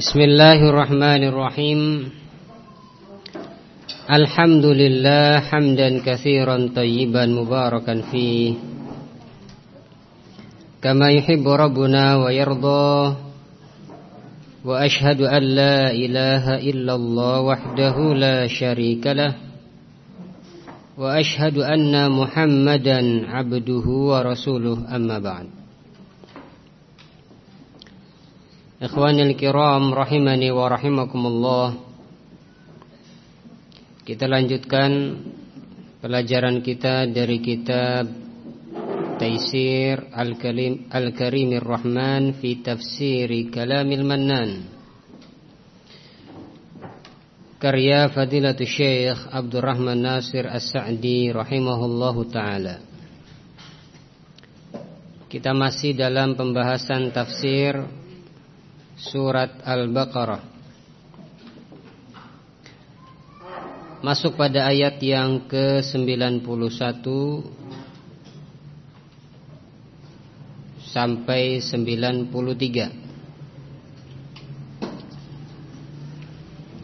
Bismillahirrahmanirrahim. Alhamdulillah hamdan kathiran tayyiban mubarakan fi. Kama yuhibbu rabbuna wa yardha Wa ashhadu an ilaha illallah wahdahu la sharikalah. Wa ashhadu anna muhammadan abduhu wa rasuluh amma ba'd. Ikhwanil kiram rahimani wa rahimakumullah. Kita lanjutkan pelajaran kita dari kitab Taisir Al-Karim Al-Karimir Rahman fi tafsiri Kalamil Mannan. Karya Fadilatul Syekh Abdurrahman Nasir As-Sa'di rahimahullahu taala. Kita masih dalam pembahasan tafsir Surat Al-Baqarah. Masuk pada ayat yang ke-91 Sampai 93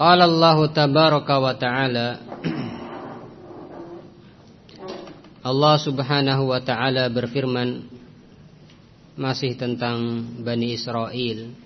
Qala Allah tabaraka wa ta'ala Allah subhanahu wa ta'ala berfirman Masih tentang Bani Israel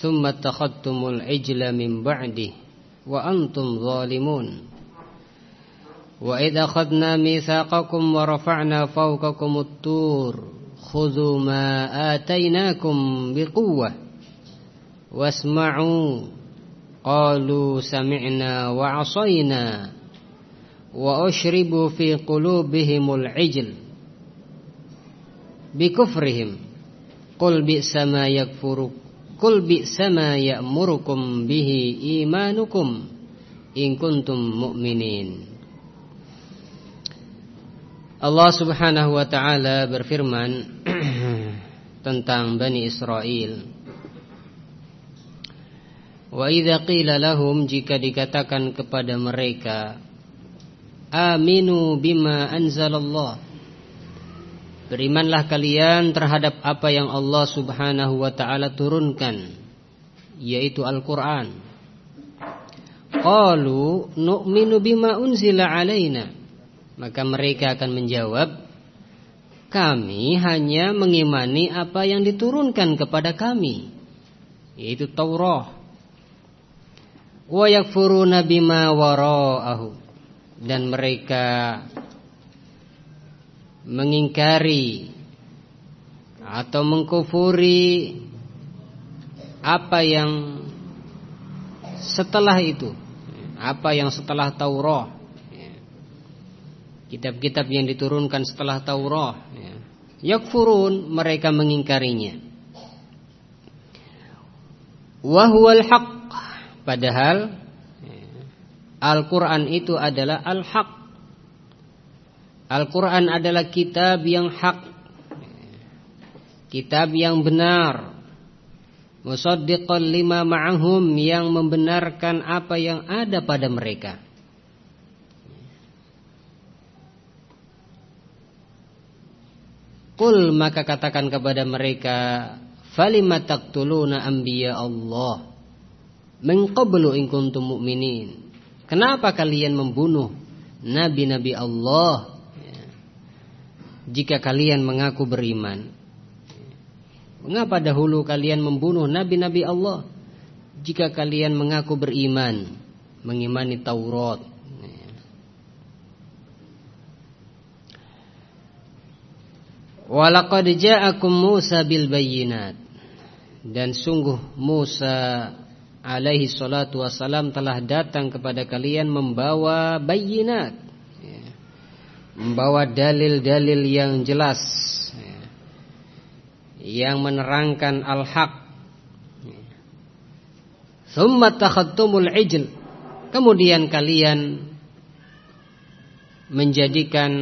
ثم اتخذتم العجل من بعده وأنتم ظالمون. وإذ أخذنا ميثاقكم ورفعنا فوقكم الطور خذوا ما آتيناكم بقوة. واسمعوا قالوا سمعنا وعصينا. وأشربوا في قلوبهم العجل بكفرهم. قل بئس ما يكفرون Kul bi'sama ya'murukum bihi imanukum in kuntum mu'minin. Allah Subhanahu wa taala berfirman tentang Bani Israel. Wa idza qila lahum jika dikatakan kepada mereka aminu bima anzalallah Berimanlah kalian terhadap apa yang Allah subhanahu wa ta'ala turunkan Yaitu Al-Quran. Qalu nu'minu bima unzila alaina. Maka mereka akan menjawab Kami hanya mengimani apa yang diturunkan kepada kami Yaitu Taurat. Wa yakfuruna bima wara'ahu. Dan mereka mengingkari atau mengkufuri apa yang setelah itu, apa yang setelah Taurat, kitab-kitab yang diturunkan setelah Taurat, yakfurun mereka mengingkarinya. Wahwal haq padahal Al-Quran itu adalah al-haq Al-Quran adalah kitab yang hak. Kitab yang benar. Musaddiqan lima ma'ahum Yang membenarkan apa yang ada pada mereka. Qul maka katakan kepada mereka Falima taqtuluna anbiya Allah Min qablu in kuntum mu'minin? Kenapa kalian membunuh Nabi-nabi Allah jika kalian mengaku beriman. Mengapa dahulu kalian membunuh nabi-nabi Allah jika kalian mengaku beriman, mengimani Taurat? Walaqad ja'akum Musa bil bayyinat. Dan sungguh Musa alaihi salatu wasalam telah datang kepada kalian membawa bayinat membawa dalil-dalil yang jelas yang menerangkan al-haq. Thumma takhadtumul ijl. Kemudian kalian menjadikan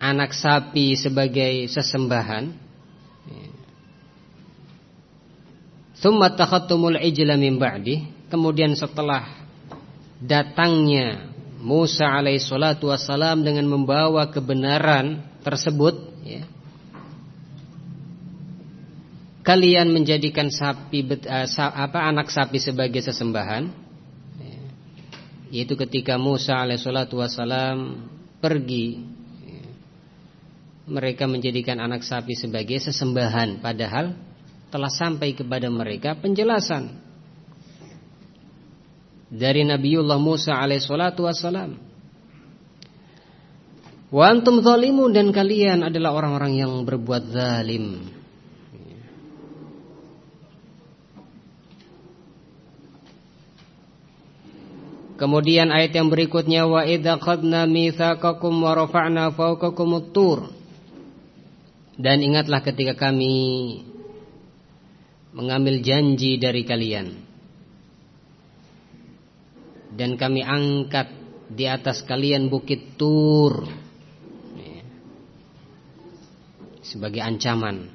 anak sapi sebagai sesembahan. Thumma takhadtumul ijla min ba'di. Kemudian setelah datangnya Musa alaihissalatu wassalam dengan membawa kebenaran tersebut ya, kalian menjadikan sapi uh, apa anak sapi sebagai sesembahan ya. yaitu ketika Musa alaihissalatu wassalam pergi ya. mereka menjadikan anak sapi sebagai sesembahan padahal telah sampai kepada mereka penjelasan dari Nabiullah Musa alaihissalatu wassalam. Wa antum zalimun dan kalian adalah orang-orang yang berbuat zalim. Kemudian ayat yang berikutnya wa idza qadna mitsaqakum wa rafa'na fawqakum tur Dan ingatlah ketika kami mengambil janji dari kalian dan kami angkat di atas kalian bukit Tur sebagai ancaman.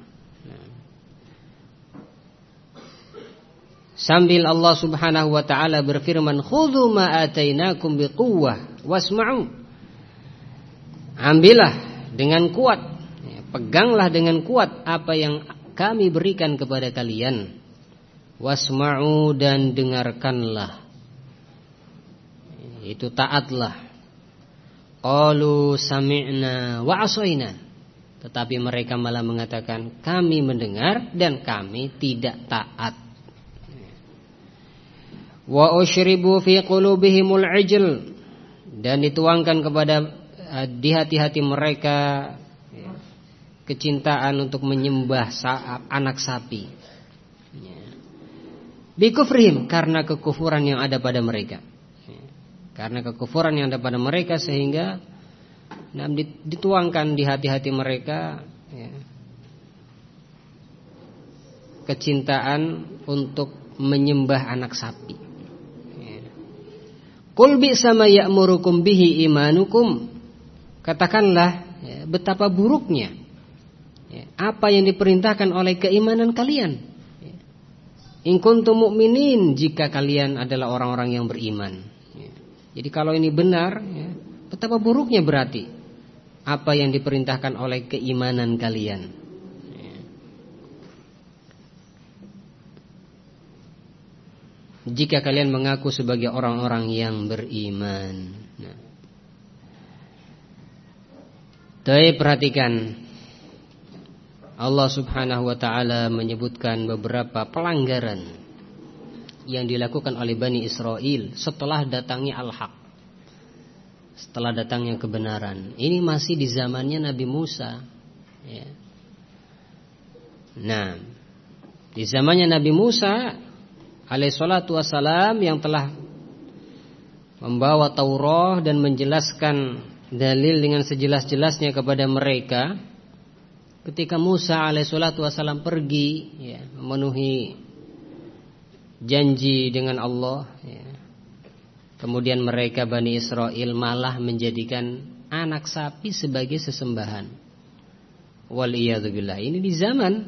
Sambil Allah Subhanahu wa taala berfirman, "Khudhu ma atainakum biquwwah wasma'u." Ambillah dengan kuat, ya, peganglah dengan kuat apa yang kami berikan kepada kalian. Wasma'u dan dengarkanlah. Itu taatlah. Qalu sami'na wa asaina. Tetapi mereka malah mengatakan kami mendengar dan kami tidak taat wa ushribu fi qulubihimul ijl dan dituangkan kepada uh, di hati-hati mereka ya, kecintaan untuk menyembah anak sapi. Ya. Bikufrihim karena kekufuran yang ada pada mereka. Ya. Karena kekufuran yang ada pada mereka sehingga nah, dituangkan di hati-hati mereka ya, kecintaan untuk menyembah anak sapi. Qul sama ya'murukum bihi imanukum. Katakanlah ya, betapa buruknya ya, apa yang diperintahkan oleh keimanan kalian. Ya. In kuntum mu'minin jika kalian adalah orang-orang yang beriman. Ya. Jadi kalau ini benar, ya, betapa buruknya berarti apa yang diperintahkan oleh keimanan kalian. jika kalian mengaku sebagai orang-orang yang beriman. Nah. Perhatikan Allah Subhanahu wa taala menyebutkan beberapa pelanggaran yang dilakukan oleh Bani Israel setelah datangnya al-haq. Setelah datangnya kebenaran. Ini masih di zamannya Nabi Musa. Ya. Nah, di zamannya Nabi Musa alaihissalatu wassalam yang telah membawa Taurat dan menjelaskan dalil dengan sejelas-jelasnya kepada mereka ketika Musa alaihissalatu wassalam pergi ya, memenuhi janji dengan Allah ya. kemudian mereka Bani Israel malah menjadikan anak sapi sebagai sesembahan waliyadzubillah ini di zaman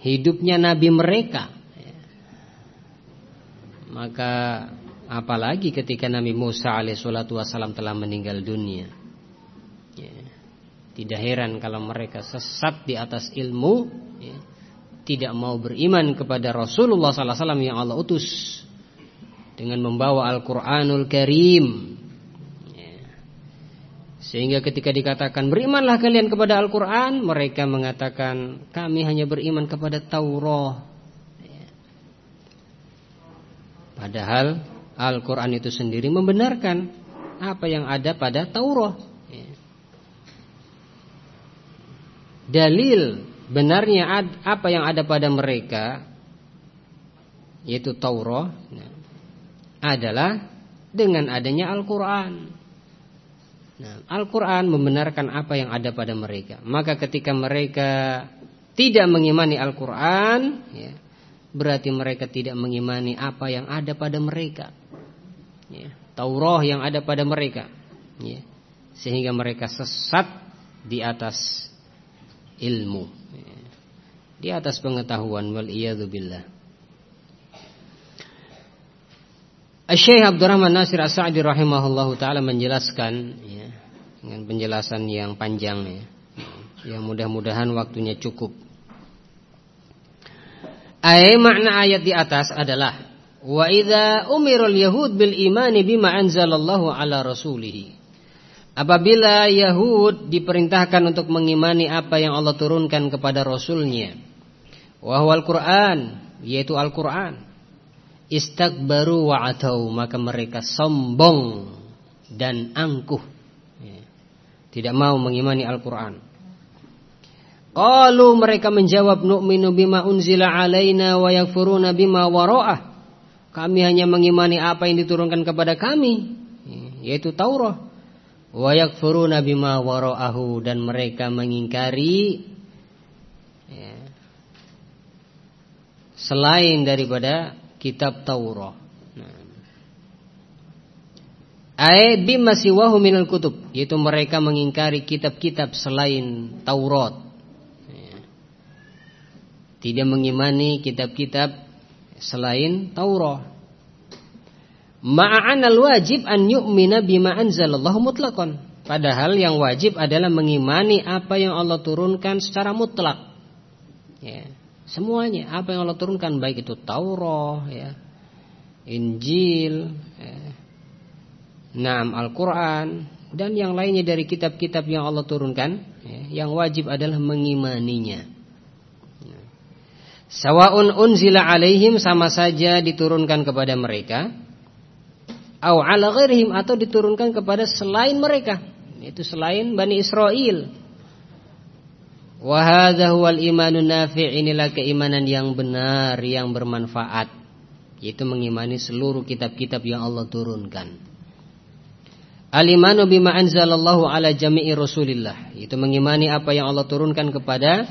hidupnya nabi mereka maka apalagi ketika Nabi Musa alaihissalatu wassalam telah meninggal dunia. Ya. Tidak heran kalau mereka sesat di atas ilmu, ya. Tidak mau beriman kepada Rasulullah sallallahu alaihi wasallam yang Allah utus dengan membawa Al-Qur'anul Karim. Ya. Sehingga ketika dikatakan berimanlah kalian kepada Al-Qur'an, mereka mengatakan kami hanya beriman kepada Taurat. Padahal Al-Quran itu sendiri membenarkan apa yang ada pada Taurat. Ya. Dalil benarnya apa yang ada pada mereka yaitu Taurat ya, adalah dengan adanya Al-Quran. Nah, Al-Quran membenarkan apa yang ada pada mereka. Maka ketika mereka tidak mengimani Al-Quran, ya, berarti mereka tidak mengimani apa yang ada pada mereka. Ya, Taurah yang ada pada mereka. Ya, sehingga mereka sesat di atas ilmu. Di atas pengetahuan wal billah. Syekh Abdurrahman Nasir As-Sa'di rahimahullahu taala menjelaskan ya, dengan penjelasan yang panjang ya. Yang mudah-mudahan waktunya cukup. Ayat makna ayat di atas adalah wa idza umirul yahud bil imani bima anzalallahu ala rasulih. Apabila Yahud diperintahkan untuk mengimani apa yang Allah turunkan kepada Rasulnya. Wahwal Quran, yaitu Al-Quran. Istakbaru wa'atau, maka mereka sombong dan angkuh. Ya. Tidak mau mengimani Al-Quran. Qalu mereka menjawab nu'minu bima unzila alaina wa yakfuruna bima wara'ah. Kami hanya mengimani apa yang diturunkan kepada kami, yaitu Taurat. Wa yakfuruna bima wara'ahu dan mereka mengingkari ya, selain daripada kitab Taurat. Ai bima siwahu minal kutub, yaitu mereka mengingkari kitab-kitab selain Taurat tidak mengimani kitab-kitab selain Taurat. Ma'anal wajib an yu'mina bima anzalallahu mutlaqan. Padahal yang wajib adalah mengimani apa yang Allah turunkan secara mutlak. Ya, semuanya apa yang Allah turunkan baik itu Taurat, ya, Injil, ya, Naam Al-Quran dan yang lainnya dari kitab-kitab yang Allah turunkan, ya, yang wajib adalah mengimaninya. Sawaun unzila alaihim sama saja diturunkan kepada mereka au ala ghairihim atau diturunkan kepada selain mereka itu selain Bani Israel. Wa huwal imanun nafi' inilah keimanan yang benar yang bermanfaat yaitu mengimani seluruh kitab-kitab yang Allah turunkan. Al-imanu bima anzalallahu ala jami'i Rasulillah itu mengimani apa yang Allah turunkan kepada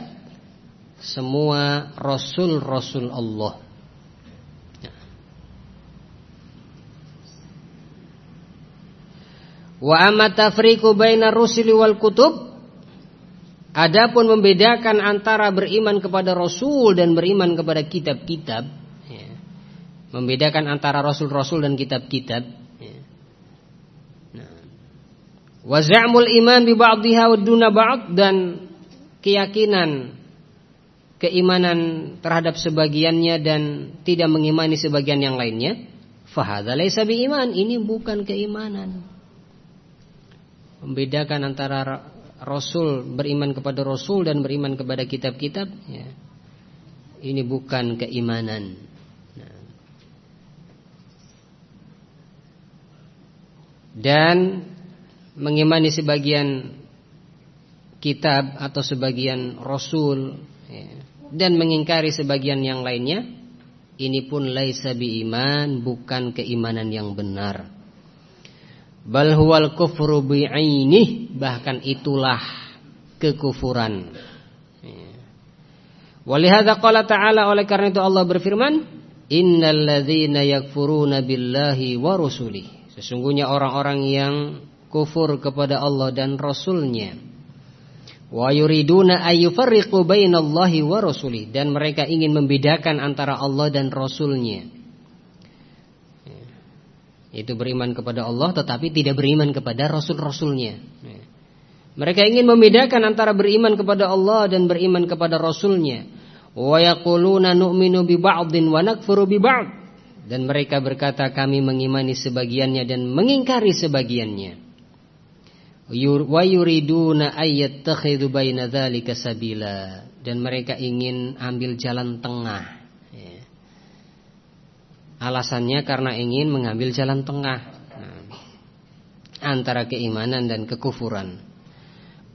semua rasul-rasul Allah. Wa amma tafriqu baina rusuli wal kutub Adapun membedakan antara beriman kepada Rasul dan beriman kepada kitab-kitab ya. Membedakan antara Rasul-Rasul dan kitab-kitab ya. nah. Wa za'mul iman bi ba'diha duna ba'd Dan keyakinan keimanan terhadap sebagiannya dan tidak mengimani sebagian yang lainnya, fahadza laisa iman. Ini bukan keimanan. Membedakan antara Rasul beriman kepada Rasul dan beriman kepada kitab-kitab, ya. ini bukan keimanan. Nah. Dan mengimani sebagian kitab atau sebagian Rasul ya, dan mengingkari sebagian yang lainnya ini pun laisa iman bukan keimanan yang benar bal huwal kufru bi'ainih bahkan itulah kekufuran. Walihada qala ta'ala oleh karena itu Allah berfirman innal ladzina yakfuruna billahi wa rusulih sesungguhnya orang-orang yang kufur kepada Allah dan rasulnya. Wa yuriduna ayyufarriqu bainallahi wa rasulih dan mereka ingin membedakan antara Allah dan rasulnya itu beriman kepada Allah tetapi tidak beriman kepada rasul-rasulnya. Mereka ingin membedakan antara beriman kepada Allah dan beriman kepada rasulnya. Wa yaquluna nu'minu bi dan mereka berkata kami mengimani sebagiannya dan mengingkari sebagiannya. Wa yuriduna baina dzalika sabila. Dan mereka ingin ambil jalan tengah. Alasannya karena ingin mengambil jalan tengah nah, antara keimanan dan kekufuran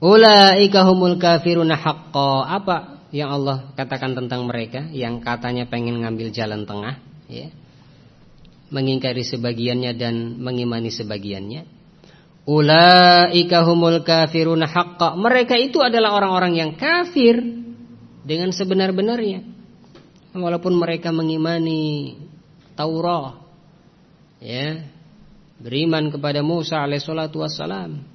ulaika humul kafiruna haqqo apa yang Allah katakan tentang mereka yang katanya pengen ngambil jalan tengah ya mengingkari sebagiannya dan mengimani sebagiannya Ulaika humul kafiruna haqqa. Mereka itu adalah orang-orang yang kafir. dengan sebenar-benarnya. Walaupun mereka mengimani Taurat ya, beriman kepada Musa alaihissalatu wassalam.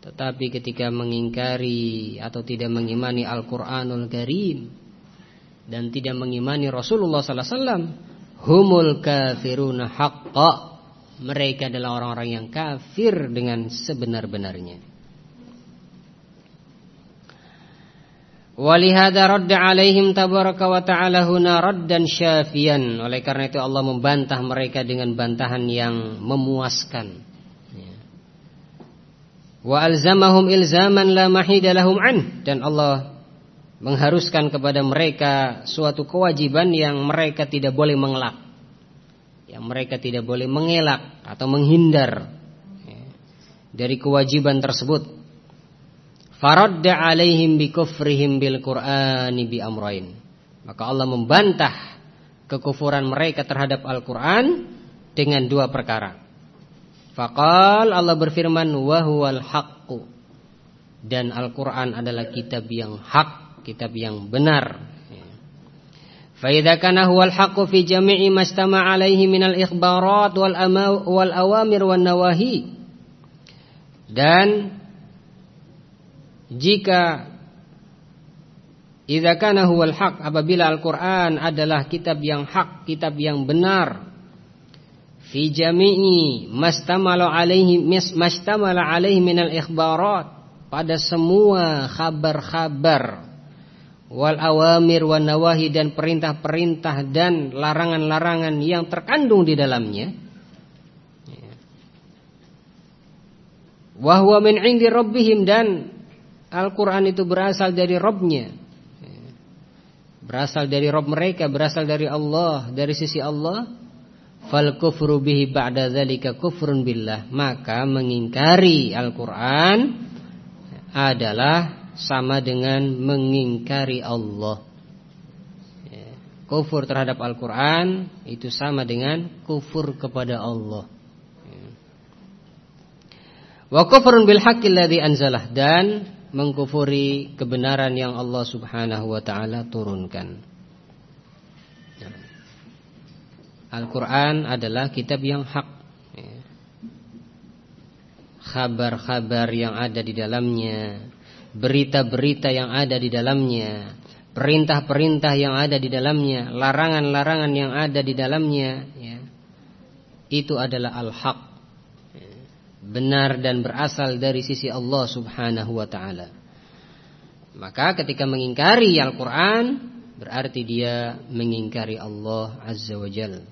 Tetapi ketika mengingkari atau tidak mengimani Al-Qur'anul Karim dan tidak mengimani Rasulullah sallallahu alaihi wasallam, humul kafiruna haqqa. Mereka adalah orang-orang yang kafir dengan sebenar-benarnya. Walihada radda alaihim tabaraka wa ta'ala huna raddan syafian. Oleh karena itu Allah membantah mereka dengan bantahan yang memuaskan. Ya. Wa alzamahum ilzaman la mahida lahum an. Dan Allah mengharuskan kepada mereka suatu kewajiban yang mereka tidak boleh mengelak. Yang mereka tidak boleh mengelak atau menghindar ya, dari kewajiban tersebut. Faradda alaihim bi kufrihim bil Qur'ani bi amrain. Maka Allah membantah kekufuran mereka terhadap Al-Qur'an dengan dua perkara. Faqal Allah berfirman wa huwal haqqu. Dan Al-Qur'an adalah kitab yang hak, kitab yang benar. Fa idza kana huwal haqqu fi jami'i mastama alaihi minal ikhbarat wal awamir wan nawahi. Dan jika idza kana huwal haq apabila Al-Qur'an adalah kitab yang hak, kitab yang benar fi jami'i mastamala alaihi mastamala alaihi minal ikhbarat pada semua kabar-kabar wal awamir wan nawahi dan perintah-perintah dan larangan-larangan yang terkandung di dalamnya wahwa min indi rabbihim dan Al-Quran itu berasal dari Robnya. Berasal dari Rob mereka Berasal dari Allah Dari sisi Allah. Fal kufru bihi ba'da dhalika kufrun billah. Maka mengingkari Al-Quran Adalah sama dengan mengingkari Allah. Kufur terhadap Al-Quran Itu sama dengan kufur kepada Allah. Wa kufrun bil haqqi anzalah. Dan mengkufuri kebenaran yang Allah Subhanahu wa taala turunkan. Al-Qur'an adalah kitab yang hak. Khabar-khabar yang ada di dalamnya, berita-berita yang ada di dalamnya, perintah-perintah yang ada di dalamnya, larangan-larangan yang ada di dalamnya, ya. Itu adalah al-haq benar dan berasal dari sisi Allah Subhanahu wa taala. Maka ketika mengingkari Al-Qur'an berarti dia mengingkari Allah Azza wa Jalla.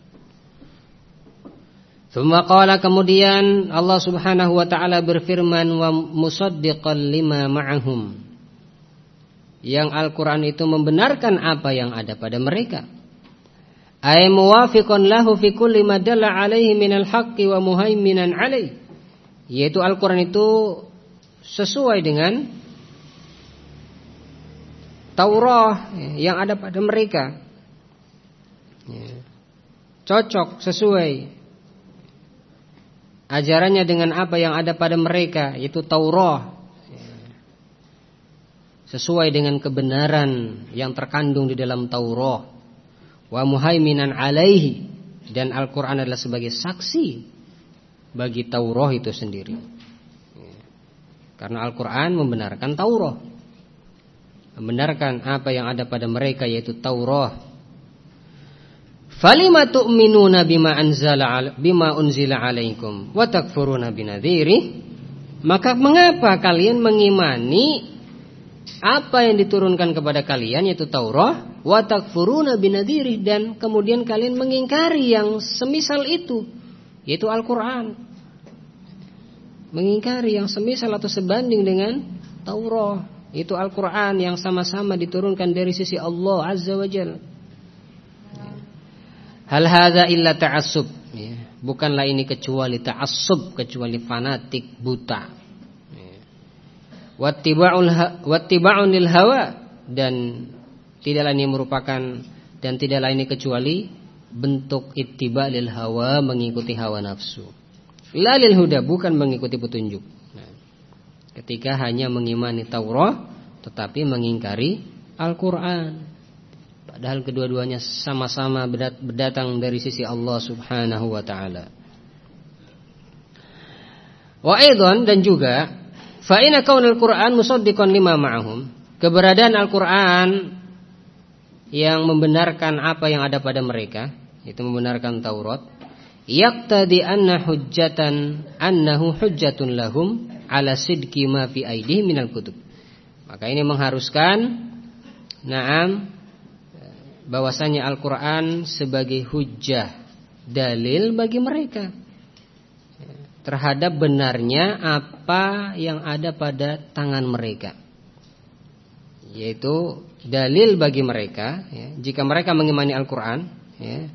Thumma qala kemudian Allah Subhanahu wa taala berfirman wa musaddiqan lima ma'ahum. Yang Al-Qur'an itu membenarkan apa yang ada pada mereka. Ay muwafiqan lahu fi kulli ma dalla alaihi minal haqqi wa muhaiminan alaihi yaitu Al-Quran itu sesuai dengan Taurah yang ada pada mereka. Ya. Cocok, sesuai. Ajarannya dengan apa yang ada pada mereka Yaitu Taurah ya. Sesuai dengan kebenaran yang terkandung di dalam Taurah Wa muhaiminan alaihi. Dan Al-Quran adalah sebagai saksi bagi Taurat itu sendiri. Karena Al-Quran membenarkan Taurat. Membenarkan apa yang ada pada mereka yaitu Taurat. Falima tu'minuna bima anzala bima unzila alaikum wa takfuruna binadhiri? Maka mengapa kalian mengimani apa yang diturunkan kepada kalian yaitu Taurat wa takfuruna binadhiri dan kemudian kalian mengingkari yang semisal itu yaitu Al-Quran mengingkari yang semisal atau sebanding dengan Taurat itu Al-Quran yang sama-sama diturunkan dari sisi Allah Azza wa Jal hal hadza illa ta'assub ya. bukanlah ini kecuali ta'assub kecuali fanatik buta ya. wattiba'un hawa dan tidaklah ini merupakan dan tidaklah ini kecuali bentuk ittiba lil hawa mengikuti hawa nafsu. Lalil huda bukan mengikuti petunjuk. Nah, ketika hanya mengimani Taurat tetapi mengingkari Al-Qur'an. Padahal kedua-duanya sama-sama berdatang dari sisi Allah Subhanahu wa taala. Wa aidan dan juga fa inna kaunal Qur'an musaddiqan lima ma'ahum. Keberadaan Al-Qur'an yang membenarkan apa yang ada pada mereka, itu membenarkan Taurat, yaqtadi anna hujjatan annahu hujjatun lahum ala sidqi ma fi aidihim minal kutub. Maka ini mengharuskan na'am bahwasanya Al-Qur'an sebagai hujjah dalil bagi mereka terhadap benarnya apa yang ada pada tangan mereka yaitu dalil bagi mereka ya, jika mereka mengimani Al-Quran ya,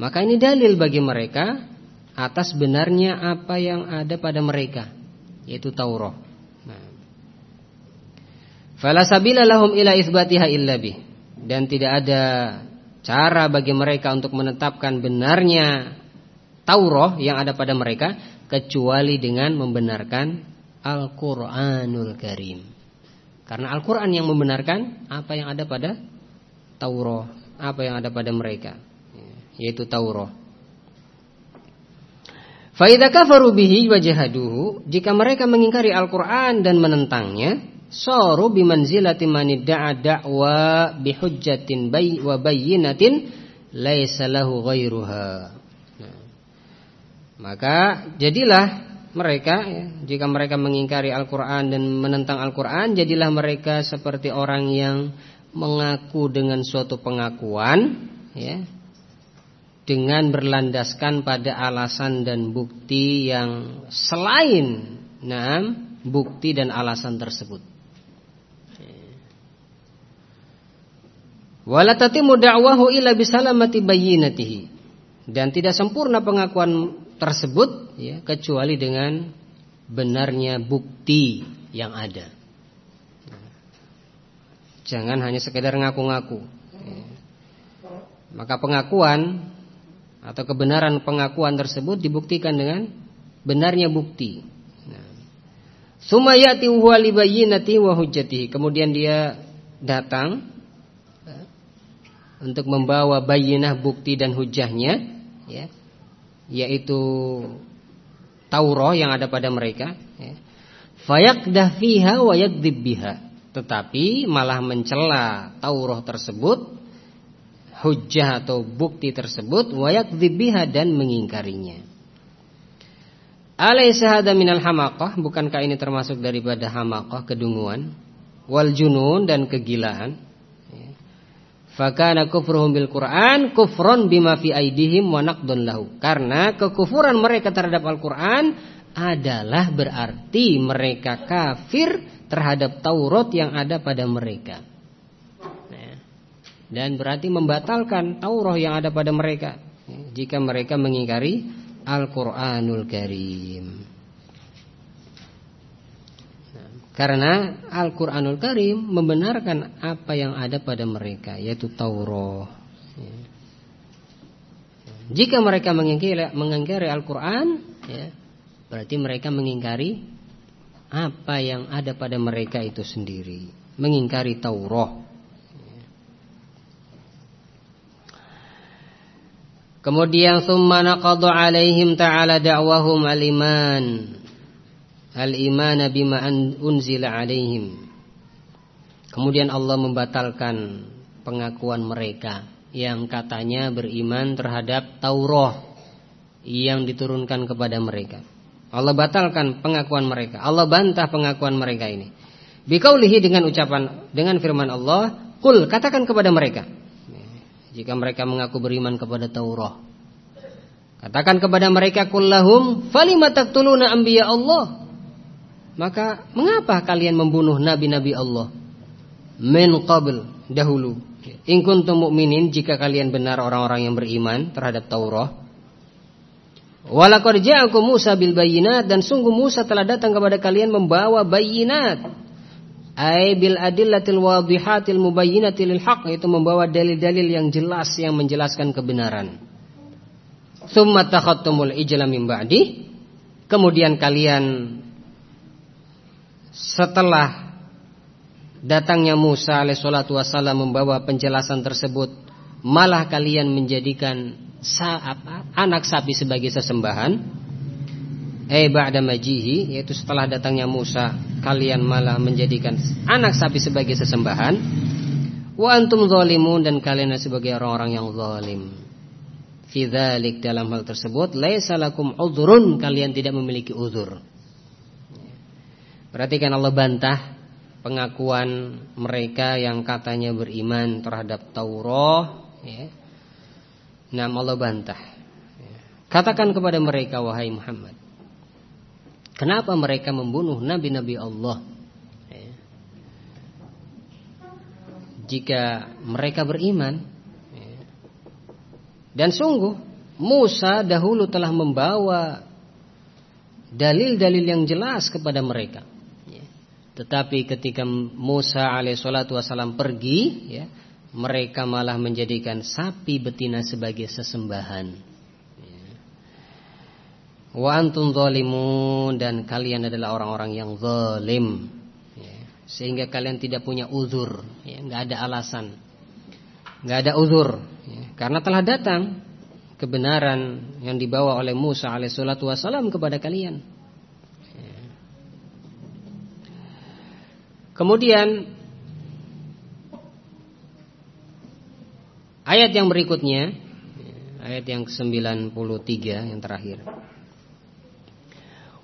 maka ini dalil bagi mereka atas benarnya apa yang ada pada mereka yaitu Taurat nah. lahum ila itsbatiha illa bih dan tidak ada cara bagi mereka untuk menetapkan benarnya Taurat yang ada pada mereka kecuali dengan membenarkan Al-Qur'anul Karim. Karena Al-Qur'an yang membenarkan apa yang ada pada Taurat, apa yang ada pada mereka, yaitu Taurat. Fa idza kafaru bihi wajahaduhu, jika mereka mengingkari Al-Qur'an dan menentangnya, saru bimanzilati man da'a da'wa bihujjatin wa bayyinatin laisa lahu ghairuha. Maka jadilah mereka ya, jika mereka mengingkari Al-Qur'an dan menentang Al-Qur'an, jadilah mereka seperti orang yang mengaku dengan suatu pengakuan ya dengan berlandaskan pada alasan dan bukti yang selain nah bukti dan alasan tersebut. Wala tatimu da'wahu illa bisalamati bayyinatihi. Dan tidak sempurna pengakuan tersebut ya, kecuali dengan benarnya bukti yang ada. Jangan hanya sekedar ngaku-ngaku. Ya. Maka pengakuan atau kebenaran pengakuan tersebut dibuktikan dengan benarnya bukti. Nah. Sumayati huwa libayyinati wa hujjatihi. Kemudian dia datang ya, untuk membawa bayinah bukti dan hujahnya ya yaitu Taurat yang ada pada mereka ya. Fiha wa tetapi malah mencela Taurat tersebut hujjah atau bukti tersebut wa biha dan mengingkarinya. Alaysa hada minal bukankah ini termasuk daripada hamaqah kedunguan? Wal junun dan kegilaan Fakana kufruhum bil Quran kufron bima fi aidihim wa naqdun lahu. Karena kekufuran mereka terhadap Al-Qur'an adalah berarti mereka kafir terhadap Taurat yang ada pada mereka. Nah, dan berarti membatalkan Taurat yang ada pada mereka jika mereka mengingkari Al-Qur'anul Karim. Karena Al-Quranul Karim membenarkan apa yang ada pada mereka Yaitu Taurat ya. Jika mereka mengingkari, Al-Quran ya, Berarti mereka mengingkari Apa yang ada pada mereka itu sendiri Mengingkari Taurat ya. Kemudian Thumma naqadu alaihim ta'ala da'wahum aliman al-imana bima unzila alaihim. Kemudian Allah membatalkan pengakuan mereka yang katanya beriman terhadap Taurat yang diturunkan kepada mereka. Allah batalkan pengakuan mereka. Allah bantah pengakuan mereka ini. Bikaulihi dengan ucapan dengan firman Allah, "Kul katakan kepada mereka." Jika mereka mengaku beriman kepada Taurat. Katakan kepada mereka kullahum falima taqtuluna anbiya Allah maka mengapa kalian membunuh nabi-nabi Allah? Min qabl dahulu. In kuntum mu'minin jika kalian benar orang-orang yang beriman terhadap Taurat. Walaqad ja'akum Musa bil bayyinat dan sungguh Musa telah datang kepada kalian membawa bayinat. Ai bil adillatil wadihatil mubayyinatil haq itu membawa dalil-dalil yang jelas yang menjelaskan kebenaran. Tsumma takhattumul ijla min ba'di. Kemudian kalian setelah datangnya Musa alaihissalatu wassalam membawa penjelasan tersebut malah kalian menjadikan apa, anak sapi sebagai sesembahan. Eh ba'da majihi yaitu setelah datangnya Musa kalian malah menjadikan anak sapi sebagai sesembahan. Wa antum zalimun dan kalian sebagai orang-orang yang zalim. Fidzalik dalam hal tersebut laisa lakum udhrun kalian tidak memiliki uzur Perhatikan Allah bantah pengakuan mereka yang katanya beriman terhadap Taurat ya. Nah Allah bantah Katakan kepada mereka wahai Muhammad Kenapa mereka membunuh nabi-nabi Allah ya. Jika mereka beriman ya. Dan sungguh Musa dahulu telah membawa Dalil-dalil yang jelas kepada mereka. Tetapi ketika Musa alaihissalatu wassalam pergi ya, mereka malah menjadikan sapi betina sebagai sesembahan. Ya. Wa antum zalimun dan kalian adalah orang-orang yang zalim. Ya. Sehingga kalian tidak punya uzur, ya, ada alasan. nggak ada uzur, ya. karena telah datang kebenaran yang dibawa oleh Musa alaihissalatu wassalam kepada kalian. Kemudian Ayat yang berikutnya Ayat yang ke-93 yang terakhir.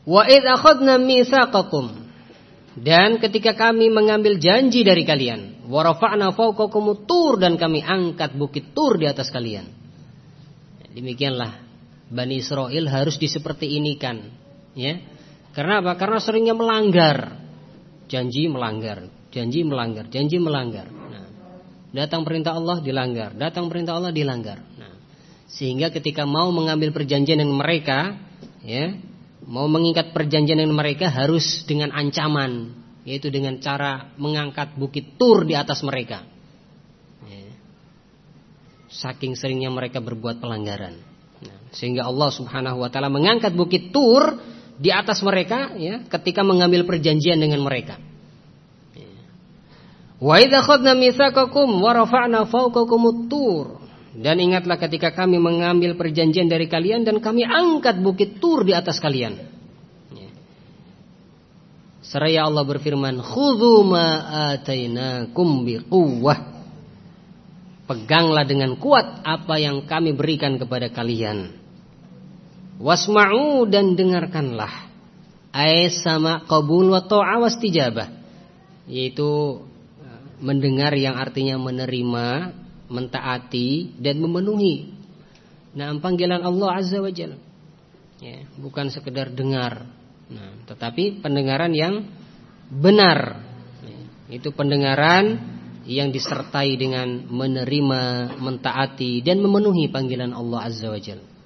Wa id akhadna mitsaqakum. Dan ketika kami mengambil janji dari kalian wa rafa'na fawqakum tur dan kami angkat bukit tur di atas kalian. Demikianlah Bani Israel harus diseperti ini kan ya. Karena apa? Karena seringnya melanggar janji melanggar janji melanggar janji melanggar Datang perintah Allah dilanggar, datang perintah Allah dilanggar. Nah, sehingga ketika mau mengambil perjanjian dengan mereka, ya, mau mengikat perjanjian dengan mereka harus dengan ancaman, yaitu dengan cara mengangkat bukit Tur di atas mereka. Ya. Saking seringnya mereka berbuat pelanggaran. Nah, sehingga Allah Subhanahu wa taala mengangkat bukit Tur di atas mereka ya ketika mengambil perjanjian dengan mereka. Wa idza khadna mitsaqakum wa rafa'na fawqakumut tur. Dan ingatlah ketika kami mengambil perjanjian dari kalian dan kami angkat bukit Tur di atas kalian. Ya. Seraya Allah berfirman, "Khudzu ma atainakum biquwwah." Peganglah dengan kuat apa yang kami berikan kepada kalian. Wasma'u dan dengarkanlah. Ay sama qabul wa ta'a wastijabah. Yaitu mendengar yang artinya menerima, mentaati dan memenuhi. Nah, panggilan Allah Azza wa Jalla. Ya, bukan sekedar dengar. Nah, tetapi pendengaran yang benar. Ya, itu pendengaran yang disertai dengan menerima, mentaati dan memenuhi panggilan Allah Azza wa Jalla.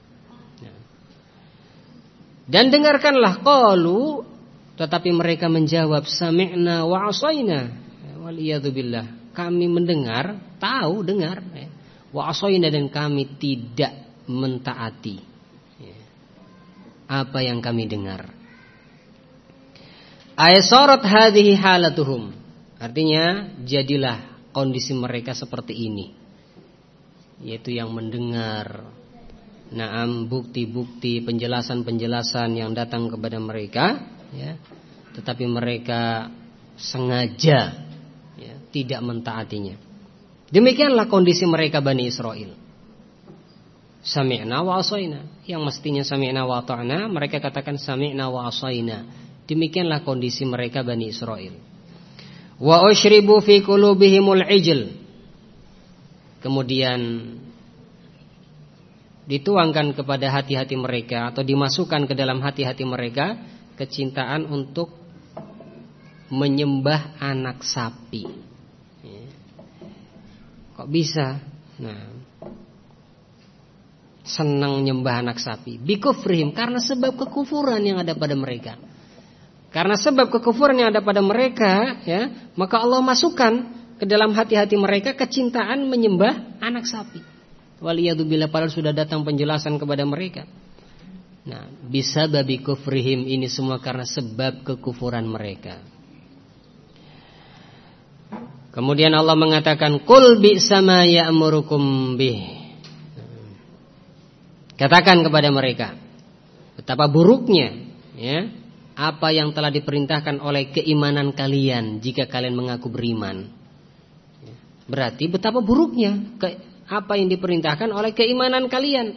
Dan dengarkanlah qalu tetapi mereka menjawab sami'na wa asaina Waliyadzubillah. Kami mendengar, tahu dengar. Ya. Wa asoina dan kami tidak mentaati. Ya. Apa yang kami dengar. Ayasorot hadihi halatuhum. Artinya jadilah kondisi mereka seperti ini. Yaitu yang mendengar Naam bukti-bukti penjelasan-penjelasan yang datang kepada mereka ya. Tetapi mereka sengaja tidak mentaatinya. Demikianlah kondisi mereka Bani Israel. Sami'na wa asaina. Yang mestinya sami'na wa ta'na, mereka katakan sami'na wa asaina. Demikianlah kondisi mereka Bani Israel. Wa ushribu fi qulubihimul ijl. Kemudian dituangkan kepada hati-hati mereka atau dimasukkan ke dalam hati-hati mereka kecintaan untuk menyembah anak sapi. Kok bisa? Nah, senang nyembah anak sapi. Bikufrihim karena sebab kekufuran yang ada pada mereka. Karena sebab kekufuran yang ada pada mereka, ya, maka Allah masukkan ke dalam hati-hati mereka kecintaan menyembah anak sapi. Waliyadzubillah padahal sudah datang penjelasan kepada mereka. Nah, bisa babi kufrihim ini semua karena sebab kekufuran mereka. Kemudian Allah mengatakan kul bi sama ya'murukum bih. Katakan kepada mereka betapa buruknya ya apa yang telah diperintahkan oleh keimanan kalian jika kalian mengaku beriman. Berarti betapa buruknya ke, apa yang diperintahkan oleh keimanan kalian.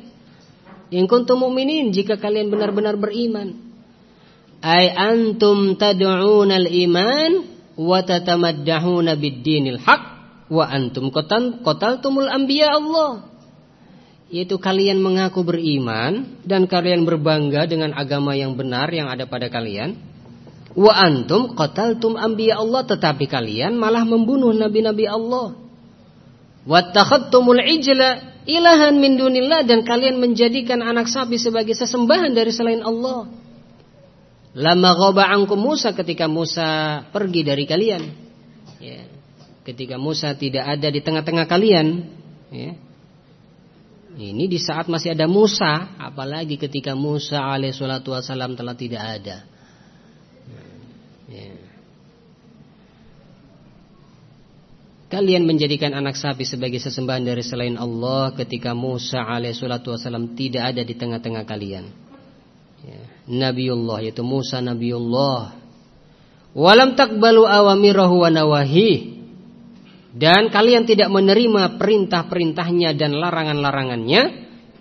Yang kuntum mukminin jika kalian benar-benar beriman. Ai antum tad'unal iman wa tatamaddahuna bid-dinil haq wa antum qatal qataltumul anbiya Allah yaitu kalian mengaku beriman dan kalian berbangga dengan agama yang benar yang ada pada kalian wa antum qataltum anbiya Allah tetapi kalian malah membunuh nabi-nabi Allah wattakhadtumul ijla ilahan min dunillah dan kalian menjadikan anak sapi sebagai sesembahan dari selain Allah Lama ghaba ankum Musa ketika Musa pergi dari kalian. Ya. Ketika Musa tidak ada di tengah-tengah kalian, ya. Ini di saat masih ada Musa, apalagi ketika Musa alaihissalatu wassalam telah tidak ada. Ya. Kalian menjadikan anak sapi sebagai sesembahan dari selain Allah ketika Musa alaihissalatu wassalam tidak ada di tengah-tengah kalian. Ya, Nabiullah yaitu Musa Nabiullah. Walam takbalu awamirahu wa nawahi. Dan kalian tidak menerima perintah-perintahnya dan larangan-larangannya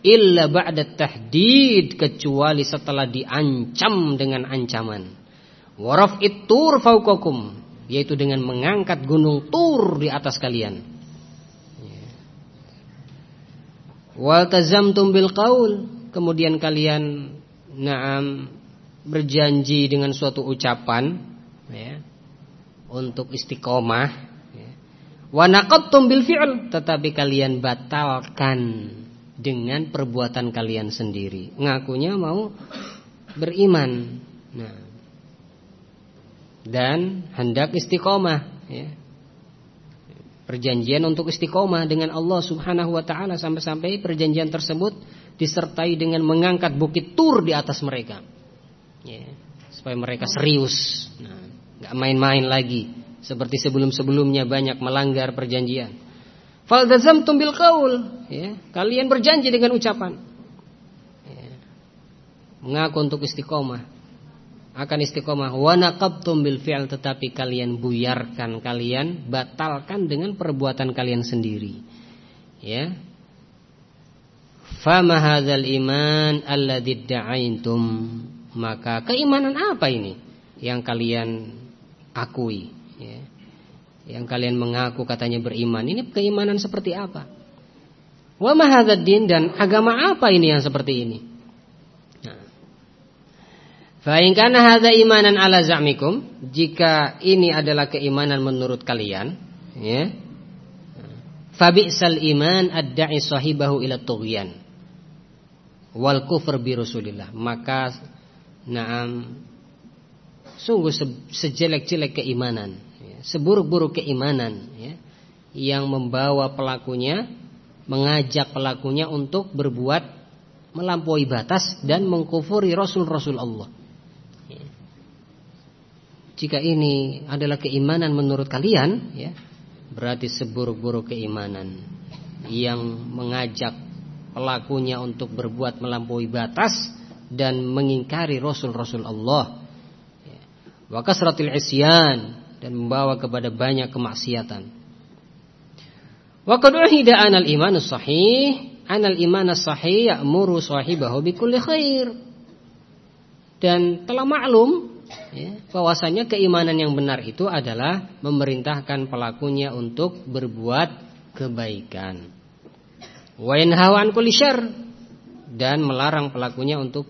illa ba'da tahdid kecuali setelah diancam dengan ancaman. Waraf tur fauqakum yaitu dengan mengangkat gunung tur di atas kalian ya. wal tazamtum bil qaul kemudian kalian Naam berjanji dengan suatu ucapan ya, untuk istiqomah ya. Wa naqadtum bil fi'l tetapi kalian batalkan dengan perbuatan kalian sendiri. Ngakunya mau beriman. Nah. Dan hendak istiqomah ya. Perjanjian untuk istiqomah dengan Allah Subhanahu wa taala sampai-sampai perjanjian tersebut disertai dengan mengangkat bukit tur di atas mereka. Ya, supaya mereka serius. Nah, main-main lagi seperti sebelum-sebelumnya banyak melanggar perjanjian. Faldazamtum bil qaul, ya, kalian berjanji dengan ucapan. Ya, mengaku untuk istiqomah. Akan istiqomah wa bil fi'l tetapi kalian buyarkan, kalian batalkan dengan perbuatan kalian sendiri. Ya, Fama hadzal iman alladzi da'aintum maka keimanan apa ini yang kalian akui ya. Yang kalian mengaku katanya beriman ini keimanan seperti apa? Wa ma din dan agama apa ini yang seperti ini? Nah. Fa in kana hadza imanan ala za'mikum jika ini adalah keimanan menurut kalian ya. Fabi'sal iman ad-da'i sahibahu ila tughyan wal kufr bi Rasulillah maka naam sungguh sejelek-jelek keimanan ya, seburuk-buruk keimanan ya, yang membawa pelakunya mengajak pelakunya untuk berbuat melampaui batas dan mengkufuri rasul-rasul Allah. Jika ini adalah keimanan menurut kalian ya berarti seburuk-buruk keimanan yang mengajak pelakunya untuk berbuat melampaui batas dan mengingkari rasul-rasul Allah. Wa kasratil isyan dan membawa kepada banyak kemaksiatan. Wa anal iman sahih, anal iman sahih ya'muru sahibahu bikulli khair. Dan telah maklum ya, bahwasanya keimanan yang benar itu adalah memerintahkan pelakunya untuk berbuat kebaikan. Wa yanhawa an kulli dan melarang pelakunya untuk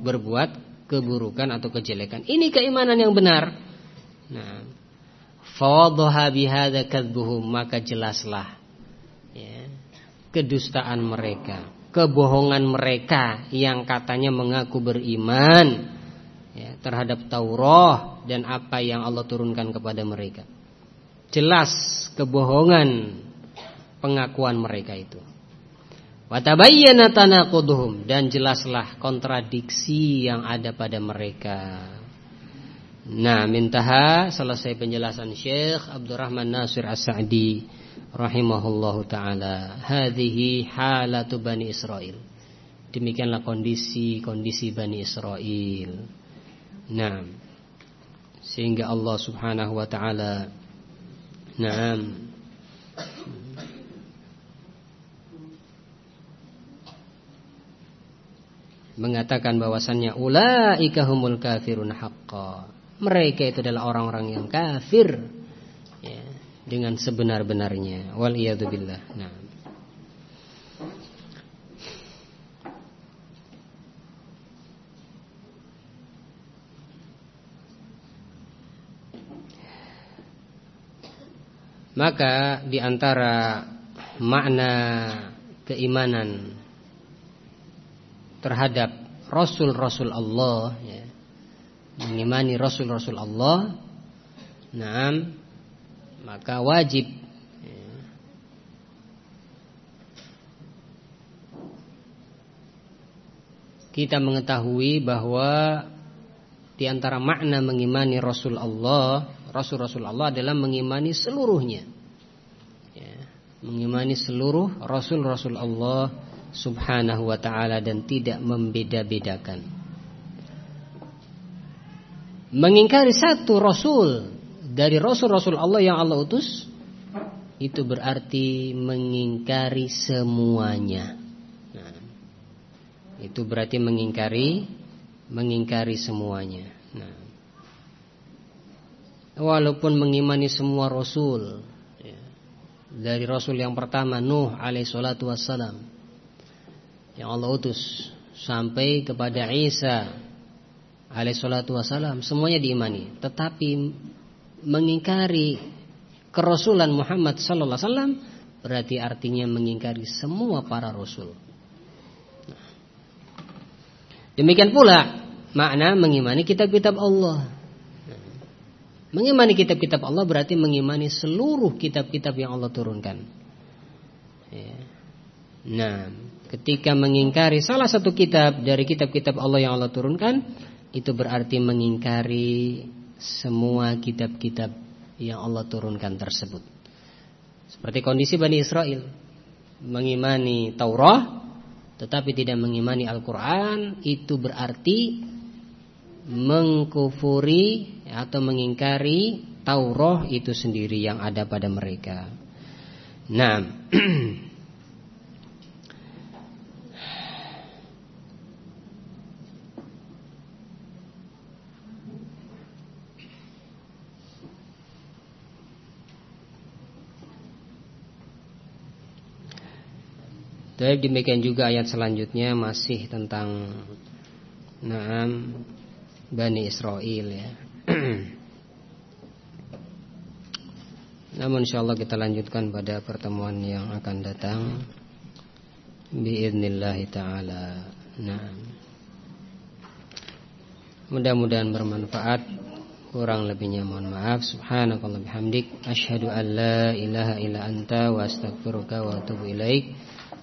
berbuat keburukan atau kejelekan. Ini keimanan yang benar. Nah, fawadhaha bihadza kadbuhum maka jelaslah ya, kedustaan mereka, kebohongan mereka yang katanya mengaku beriman ya, terhadap Taurat dan apa yang Allah turunkan kepada mereka. Jelas kebohongan pengakuan mereka itu. Watabayyana tanaquduhum dan jelaslah kontradiksi yang ada pada mereka. Nah, mintaha selesai penjelasan Syekh Abdurrahman Nasir As-Sa'di rahimahullahu taala. Hadhihi halatu Bani Israel. Demikianlah kondisi-kondisi Bani Israel. Nah, sehingga Allah Subhanahu wa taala Naam mengatakan bahwasannya ulaika humul kafirun haqqa. Mereka itu adalah orang-orang yang kafir ya, dengan sebenar-benarnya. Wal billah. Nah. Maka di antara makna keimanan terhadap Rasul-Rasul Allah ya. Mengimani Rasul-Rasul Allah Naam Maka wajib ya. Kita mengetahui bahwa Di antara makna mengimani Rasul Allah Rasul-Rasul Allah adalah mengimani seluruhnya ya. Mengimani seluruh Rasul-Rasul Allah subhanahu wa ta'ala dan tidak membeda-bedakan Mengingkari satu Rasul Dari Rasul-Rasul Allah yang Allah utus Itu berarti mengingkari semuanya nah, Itu berarti mengingkari Mengingkari semuanya. Nah, Walaupun mengimani semua Rasul ya, Dari Rasul yang pertama Nuh alaihissalatu wassalam yang Allah utus sampai kepada Isa alaihissalatu wassalam semuanya diimani. Tetapi mengingkari kerasulan Muhammad sallallahu alaihi wasallam berarti artinya mengingkari semua para rasul demikian pula makna mengimani kitab-kitab Allah. Mengimani kitab-kitab Allah berarti mengimani seluruh kitab-kitab yang Allah turunkan. Ya. nah Ketika mengingkari salah satu kitab dari kitab-kitab Allah yang Allah turunkan Itu berarti mengingkari semua kitab-kitab yang Allah turunkan tersebut. Seperti kondisi Bani Israel Mengimani Taurat Tetapi tidak mengimani Al-Quran Itu berarti Mengkufuri Atau mengingkari Taurat itu sendiri yang ada pada mereka. Nah Dan demikian juga ayat selanjutnya masih tentang Naam Bani Israel ya. Namun insyaallah kita lanjutkan pada pertemuan yang akan datang. Biiznillah ta'ala. Nah Mudah-mudahan bermanfaat. Kurang lebihnya mohon maaf. Subhanakallah bihamdik. Ashadu an la ilaha illa anta Wa astagfiruka wa atubu